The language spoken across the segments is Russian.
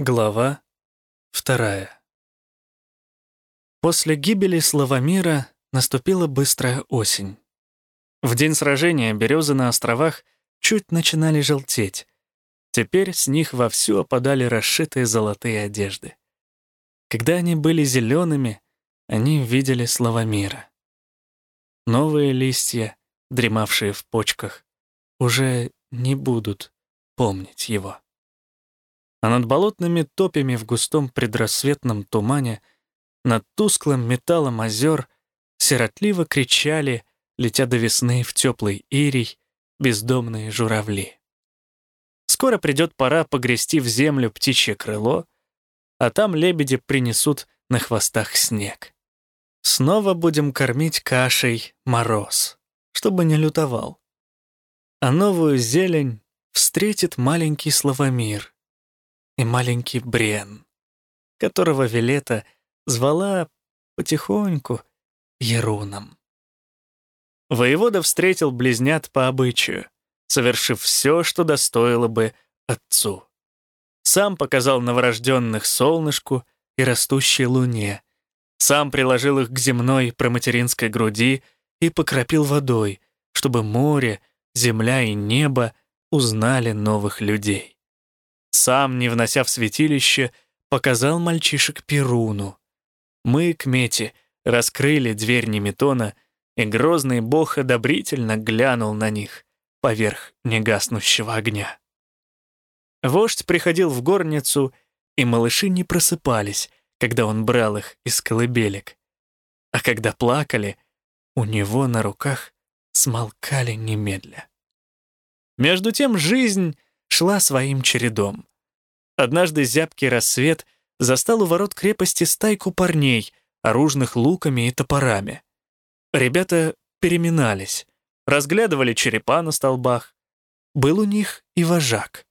Глава вторая. После гибели Славомира наступила быстрая осень. В день сражения березы на островах чуть начинали желтеть. Теперь с них вовсю опадали расшитые золотые одежды. Когда они были зелеными, они видели Славомира. Новые листья, дремавшие в почках, уже не будут помнить его а над болотными топями в густом предрассветном тумане, над тусклым металлом озер, сиротливо кричали, летя до весны в теплый ирий, бездомные журавли. Скоро придет пора погрести в землю птичье крыло, а там лебеди принесут на хвостах снег. Снова будем кормить кашей мороз, чтобы не лютовал. А новую зелень встретит маленький Славомир — и маленький Брен, которого Вилета звала потихоньку Еруном. Воевода встретил близнят по обычаю, совершив все, что достоило бы отцу. Сам показал новорожденных солнышку и растущей луне, сам приложил их к земной проматеринской груди и покропил водой, чтобы море, земля и небо узнали новых людей. Сам, не внося в святилище, показал мальчишек Перуну. Мы, к Мете, раскрыли дверь Неметона, и грозный бог одобрительно глянул на них поверх негаснущего огня. Вождь приходил в горницу, и малыши не просыпались, когда он брал их из колыбелек. А когда плакали, у него на руках смолкали немедля. Между тем жизнь шла своим чередом. Однажды зябкий рассвет застал у ворот крепости стайку парней, оружных луками и топорами. Ребята переминались, разглядывали черепа на столбах. Был у них и вожак.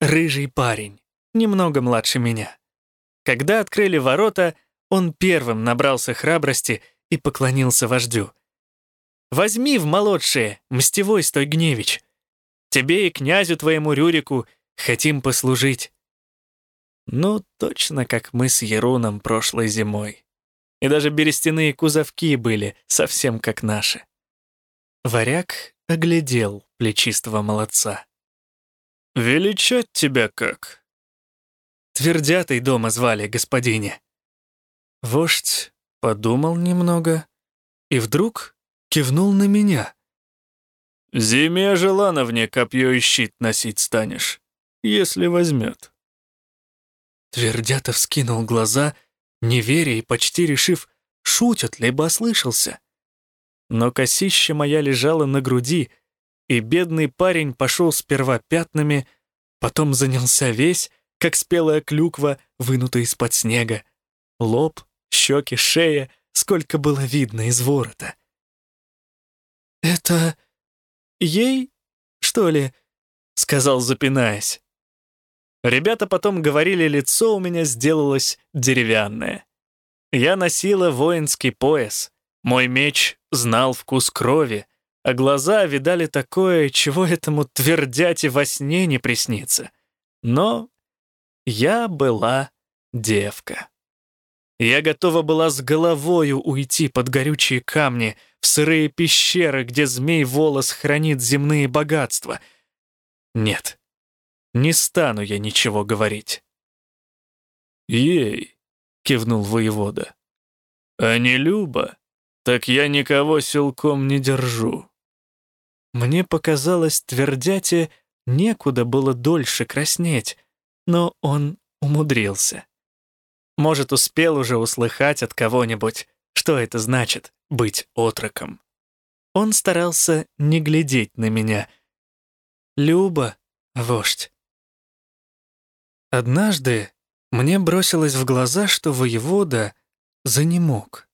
Рыжий парень, немного младше меня. Когда открыли ворота, он первым набрался храбрости и поклонился вождю. «Возьми в молодшие, мстевой Стойгневич. Тебе и князю твоему Рюрику хотим послужить». Ну, точно как мы с Еруном прошлой зимой. И даже берестяные кузовки были совсем как наши. Варяг оглядел плечистого молодца. «Величать тебя как?» Твердятой дома звали, господине. Вождь подумал немного и вдруг кивнул на меня. «Зиме Желановне копье и щит носить станешь, если возьмет». Твердятов скинул глаза, не веря и почти решив, шутят, либо ослышался. Но косища моя лежала на груди, и бедный парень пошел сперва пятнами, потом занялся весь, как спелая клюква, вынутая из-под снега. Лоб, щеки, шея, сколько было видно из ворота. «Это ей, что ли?» — сказал, запинаясь. Ребята потом говорили, лицо у меня сделалось деревянное. Я носила воинский пояс. Мой меч знал вкус крови, а глаза видали такое, чего этому твердяти во сне не приснится. Но я была девка. Я готова была с головою уйти под горючие камни, в сырые пещеры, где змей-волос хранит земные богатства. Нет, не стану я ничего говорить». «Ей», — кивнул воевода, — «а не Люба, так я никого силком не держу». Мне показалось, твердяте некуда было дольше краснеть, но он умудрился. Может, успел уже услыхать от кого-нибудь, что это значит — быть отроком. Он старался не глядеть на меня. «Люба, вождь, Однажды мне бросилось в глаза, что воевода занемог.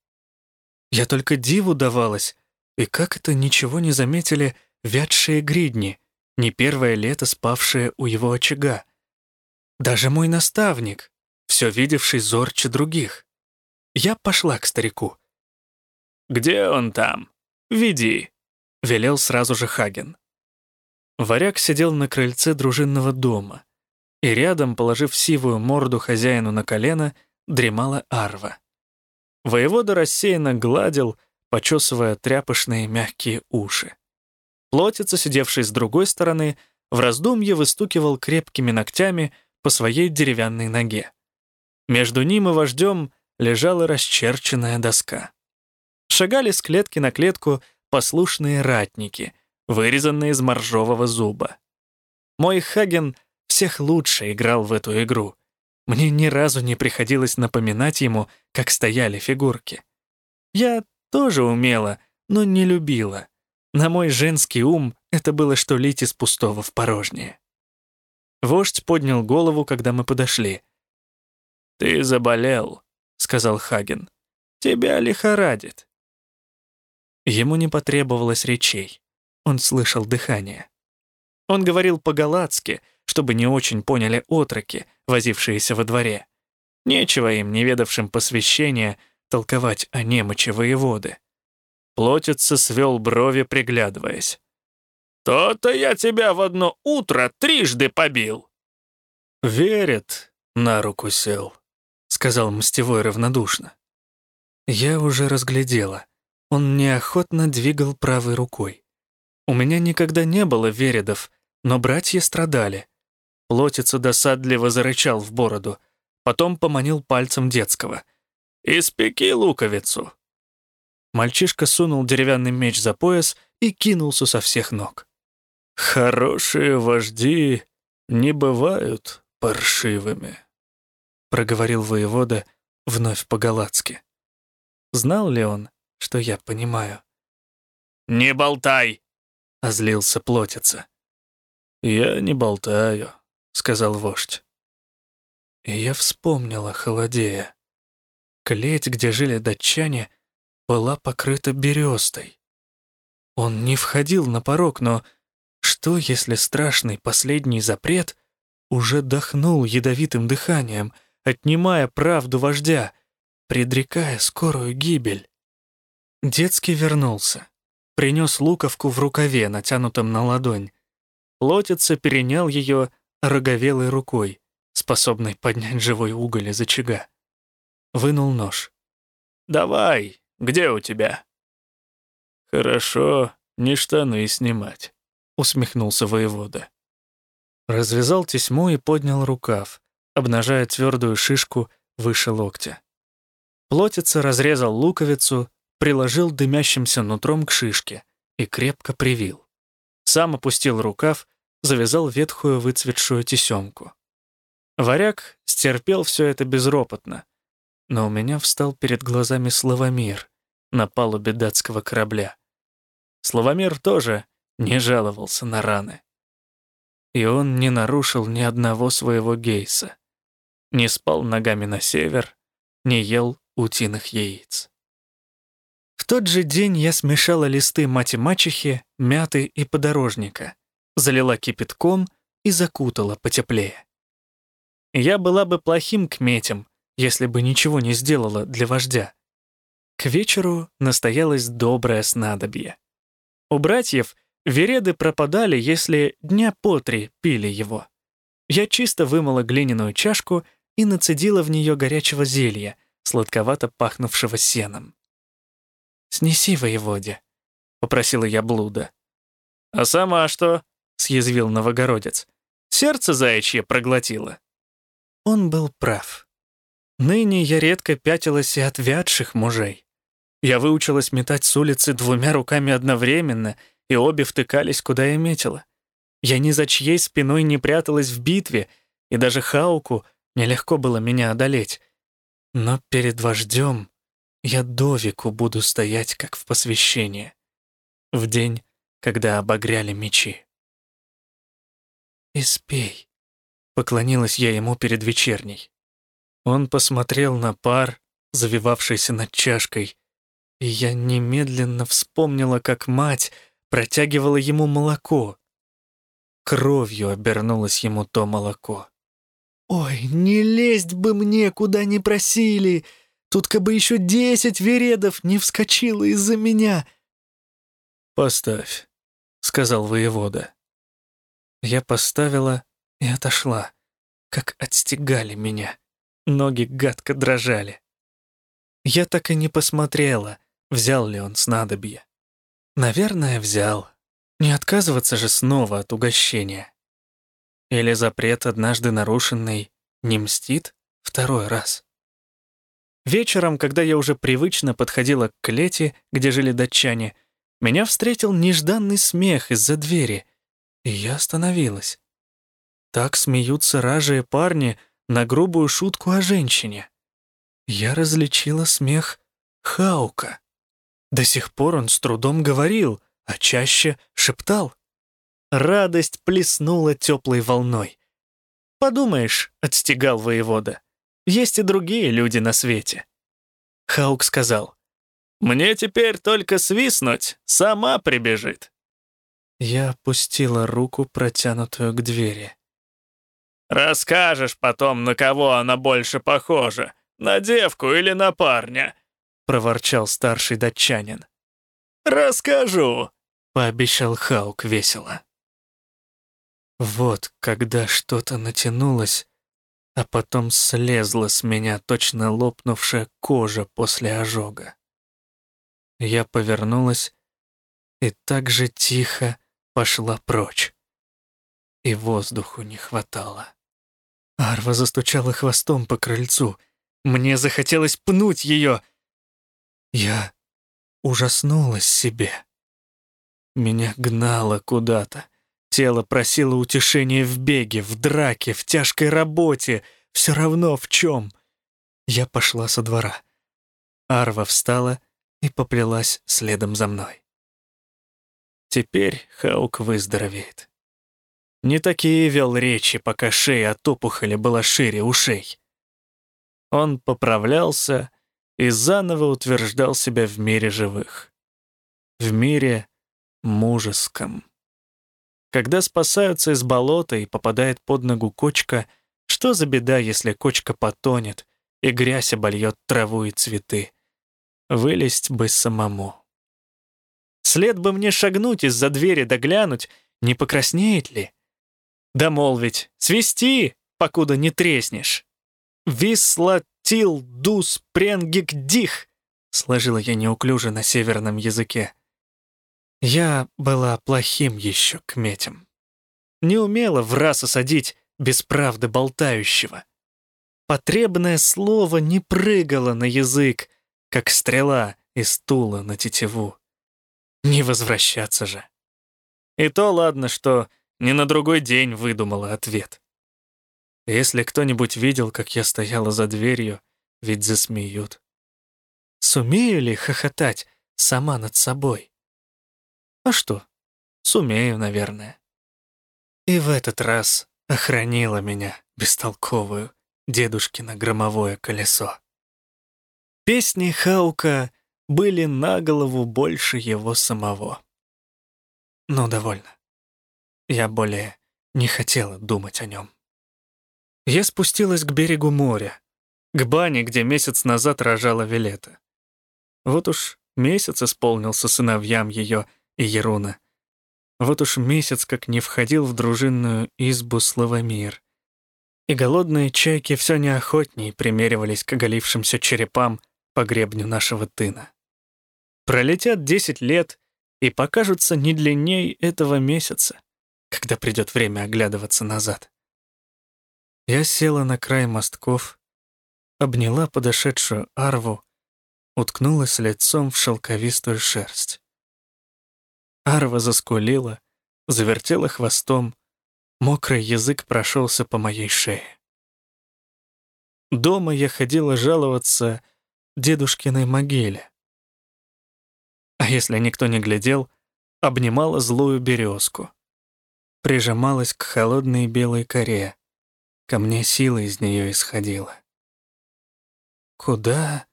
Я только диву давалась, и как это ничего не заметили вятшие гридни, не первое лето спавшие у его очага. Даже мой наставник, все видевший зорче других. Я пошла к старику. «Где он там? Веди», — велел сразу же Хаген. Варяг сидел на крыльце дружинного дома. и рядом, положив сивую морду хозяину на колено, дремала арва. Воевода рассеянно гладил, почесывая тряпочные мягкие уши. Плотица, сидевший с другой стороны, в раздумье выстукивал крепкими ногтями по своей деревянной ноге. Между ним и вождем лежала расчерченная доска. Шагали с клетки на клетку послушные ратники, вырезанные из моржового зуба. Мой Хаген всех лучше играл в эту игру. Мне ни разу не приходилось напоминать ему, как стояли фигурки. Я тоже умела, но не любила. На мой женский ум это было что лить из пустого в порожнее. Вождь поднял голову, когда мы подошли. «Ты заболел», — сказал Хаген. «Тебя лихорадит». Ему не потребовалось речей. Он слышал дыхание. Он говорил по-галатски, чтобы не очень поняли отроки, возившиеся во дворе. Нечего им, не ведавшим посвящения, толковать о немочи воеводы. Плотица свел брови, приглядываясь. «То-то я тебя в одно утро трижды побил!» «Верит, на руку сел», — сказал Мстевой равнодушно. Я уже разглядела. Он неохотно двигал правой рукой. У меня никогда не было вередов, но братья страдали. Плотица досадливо зарычал в бороду, потом поманил пальцем детского. «Испеки луковицу!» Мальчишка сунул деревянный меч за пояс и кинулся со всех ног. «Хорошие вожди не бывают паршивыми», — проговорил воевода вновь по-галатски. Знал ли он, что я понимаю? «Не болтай!» — озлился плотица. «Я не болтаю», — сказал вождь. И я вспомнила холодея. Клеть, где жили датчане, была покрыта берестой. Он не входил на порог, но что, если страшный последний запрет уже дохнул ядовитым дыханием, отнимая правду вождя, предрекая скорую гибель? Детский вернулся, принес луковку в рукаве, натянутом на ладонь. Лотица перенял ее роговелой рукой, способной поднять живой уголь из очага. Вынул нож. «Давай, где у тебя?» «Хорошо, не штаны снимать», — усмехнулся воевода. Развязал тесьму и поднял рукав, обнажая твердую шишку выше локтя. Плотица разрезал луковицу, приложил дымящимся нутром к шишке и крепко привил. Сам опустил рукав, завязал ветхую выцветшую тесемку. Варяг стерпел все это безропотно, но у меня встал перед глазами Славомир на палубе датского корабля. Славомир тоже не жаловался на раны. И он не нарушил ни одного своего гейса. Не спал ногами на север, не ел утиных яиц. В тот же день я смешала листы мати-мачехи, мяты и подорожника, залила кипятком и закутала потеплее. Я была бы плохим кметем, если бы ничего не сделала для вождя. К вечеру настоялось доброе снадобье. У братьев вереды пропадали, если дня по три пили его. Я чисто вымыла глиняную чашку и нацедила в нее горячего зелья, сладковато пахнувшего сеном. «Снеси воеводе», — попросила я блуда. «А сама что?» — съязвил новогородец. «Сердце заячье проглотило». Он был прав. Ныне я редко пятилась и от вядших мужей. Я выучилась метать с улицы двумя руками одновременно, и обе втыкались, куда я метила. Я ни за чьей спиной не пряталась в битве, и даже Хауку нелегко было меня одолеть. Но перед вождем я до веку буду стоять, как в посвящении, в день, когда обогряли мечи. «Испей», — поклонилась я ему перед вечерней. Он посмотрел на пар, завивавшийся над чашкой, и я немедленно вспомнила, как мать протягивала ему молоко. Кровью обернулось ему то молоко. «Ой, не лезть бы мне, куда не просили! Тут как бы еще десять вередов не вскочило из-за меня!» «Поставь», — сказал воевода. Я поставила и отошла как отстегали меня. Ноги гадко дрожали. Я так и не посмотрела, взял ли он снадобье. Наверное, взял. Не отказываться же снова от угощения. Или запрет, однажды нарушенный, не мстит второй раз. Вечером, когда я уже привычно подходила к клете, где жили датчане, меня встретил нежданный смех из-за двери, и я остановилась. Так смеются ражие парни на грубую шутку о женщине. Я различила смех Хаука. До сих пор он с трудом говорил, а чаще шептал. Радость плеснула теплой волной. «Подумаешь», — отстегал воевода, — «есть и другие люди на свете». Хаук сказал, «Мне теперь только свистнуть, сама прибежит». Я опустила руку, протянутую к двери. «Расскажешь потом, на кого она больше похожа, на девку или на парня?» — проворчал старший датчанин. «Расскажу», — пообещал Хаук весело. Вот когда что-то натянулось, а потом слезла с меня точно лопнувшая кожа после ожога. Я повернулась и так же тихо пошла прочь. И воздуху не хватало. Арва застучала хвостом по крыльцу. Мне захотелось пнуть ее. Я ужаснулась себе. Меня гнало куда-то. Тело просило утешения в беге, в драке, в тяжкой работе, все равно в чем. Я пошла со двора. Арва встала и поплелась следом за мной. Теперь Хаук выздоровеет. Не такие вел речи, пока шея от опухоли была шире ушей. Он поправлялся и заново утверждал себя в мире живых. В мире мужеском. Когда спасаются из болота и попадает под ногу кочка, что за беда, если кочка потонет, и грязь обольет траву и цветы? Вылезть бы самому. След бы мне шагнуть из-за двери да не покраснеет ли? Да молвить, свисти, покуда не треснешь. Висла тил дус пренгик дих, сложила я неуклюже на северном языке. Я была плохим еще кметем. Не умела в раз осадить без правды болтающего. Потребное слово не прыгало на язык, как стрела из стула на тетиву. Не возвращаться же. И то ладно, что не на другой день выдумала ответ. Если кто-нибудь видел, как я стояла за дверью, ведь засмеют. Сумею ли хохотать сама над собой? А что? Сумею, наверное. И в этот раз охранила меня, бестолковую, дедушкино громовое колесо. Песни Хаука были на голову больше его самого. Но довольно. Я более не хотела думать о нем. Я спустилась к берегу моря, к бане, где месяц назад рожала Вилета. Вот уж месяц исполнился сыновьям ее и Еруна. Вот уж месяц как не входил в дружинную избу Славомир. И голодные чайки все неохотней примеривались к оголившимся черепам по гребню нашего тына. Пролетят десять лет и покажутся не длинней этого месяца когда придет время оглядываться назад. Я села на край мостков, обняла подошедшую арву, уткнулась лицом в шелковистую шерсть. Арва заскулила, завертела хвостом, мокрый язык прошелся по моей шее. Дома я ходила жаловаться дедушкиной могиле. А если никто не глядел, обнимала злую березку прижималась к холодной белой коре. Ко мне сила из нее исходила. Куда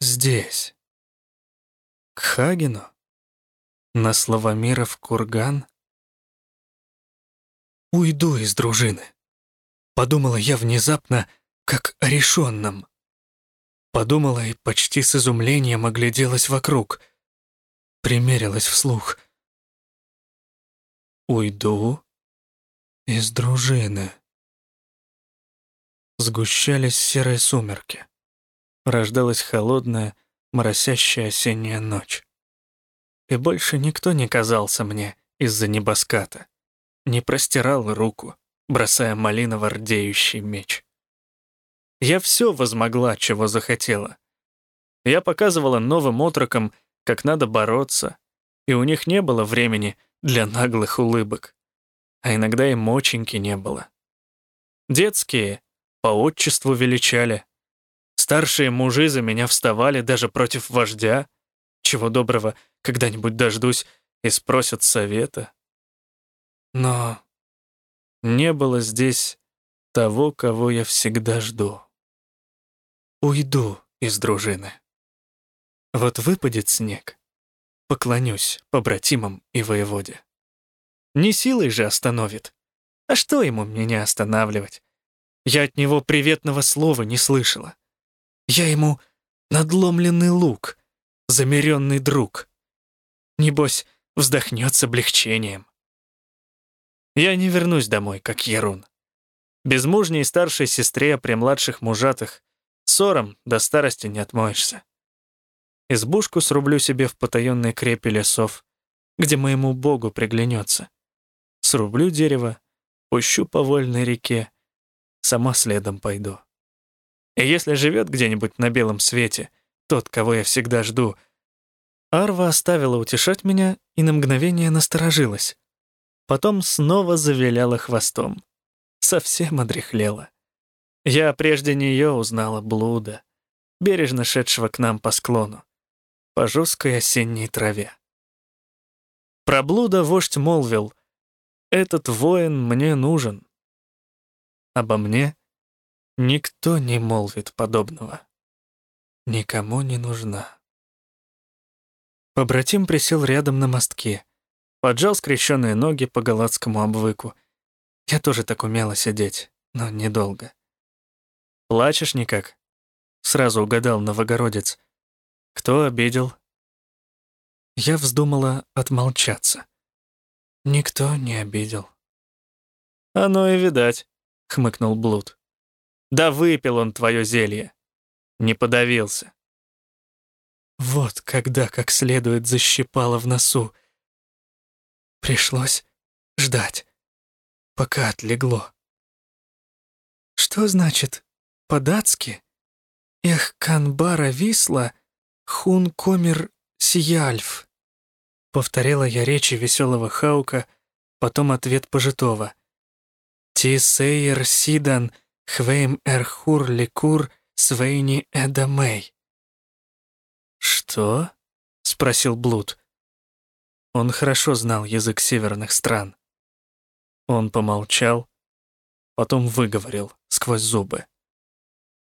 здесь? К Хагену? На Славомиров курган? Уйду из дружины. Подумала я внезапно, как о решенном. Подумала и почти с изумлением огляделась вокруг. Примерилась вслух — Уйду из дружины. сгущались серые сумерки. Рождалась холодная, моросящая осенняя ночь. И больше никто не казался мне из-за небоската, не простирал руку, бросая малиново-рдеющий меч. Я все возмогла, чего захотела. Я показывала новым отрокам, как надо бороться, и у них не было времени для наглых улыбок. А иногда и моченьки не было. Детские по отчеству величали. Старшие мужи за меня вставали даже против вождя. Чего доброго, когда-нибудь дождусь и спросят совета. Но не было здесь того, кого я всегда жду. Уйду из дружины. Вот выпадет снег, поклонюсь побратимам и воеводе. Не силой же остановит. А что ему меня останавливать? Я от него приветного слова не слышала. Я ему надломленный лук, замеренный друг. Небось, вздохнет с облегчением. Я не вернусь домой, как Ерун. Безмужней старшей сестре при младших мужатых ссором до старости не отмоешься. Избушку срублю себе в потаенной крепи лесов, где моему богу приглянется. Срублю дерево, пущу по вольной реке, сама следом пойду. И если живет где-нибудь на белом свете тот, кого я всегда жду, Арва оставила утешать меня и на мгновение насторожилась. Потом снова завиляла хвостом. Совсем одряхлела. Я прежде нее узнала блуда, бережно шедшего к нам по склону по жесткой осенней траве. Про блуда вождь молвил, «Этот воин мне нужен». Обо мне никто не молвит подобного. Никому не нужна. Побратим присел рядом на мостке, поджал скрещенные ноги по галатскому обвыку. Я тоже так умела сидеть, но недолго. «Плачешь никак?» — сразу угадал новогородец — кто обидел? Я вздумала отмолчаться. Никто не обидел. «Оно и видать», — хмыкнул Блуд. «Да выпил он твое зелье. Не подавился». Вот когда как следует защипало в носу. Пришлось ждать, пока отлегло. Что значит «по-датски»? Эх, канбара висла, «Хун комер сияльф», — повторила я речи веселого Хаука, потом ответ Пожитова. «Ти сейер сидан хвейм эрхур ликур свейни эдамей». «Что?» — спросил Блуд. Он хорошо знал язык северных стран. Он помолчал, потом выговорил сквозь зубы.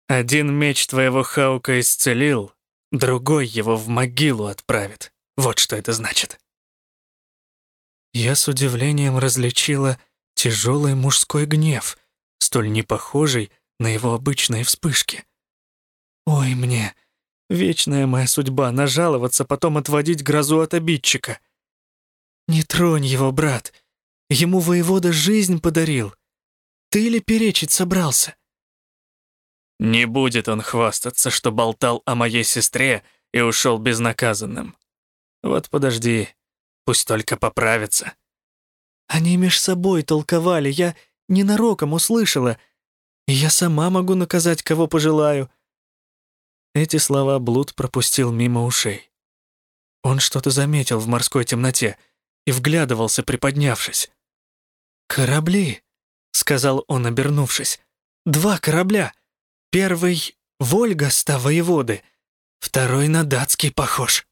«Один меч твоего Хаука исцелил, Другой его в могилу отправит. Вот что это значит. Я с удивлением различила тяжелый мужской гнев, столь непохожий на его обычные вспышки. Ой, мне, вечная моя судьба, нажаловаться, потом отводить грозу от обидчика. Не тронь его, брат. Ему воевода жизнь подарил. Ты ли перечить собрался? Не будет он хвастаться, что болтал о моей сестре и ушел безнаказанным. Вот подожди, пусть только поправится. Они меж собой толковали, я ненароком услышала, и я сама могу наказать, кого пожелаю. Эти слова Блуд пропустил мимо ушей. Он что-то заметил в морской темноте и вглядывался, приподнявшись. «Корабли», — сказал он, обернувшись. «Два корабля. Первый — Вольга ста воеводы, второй на датский похож.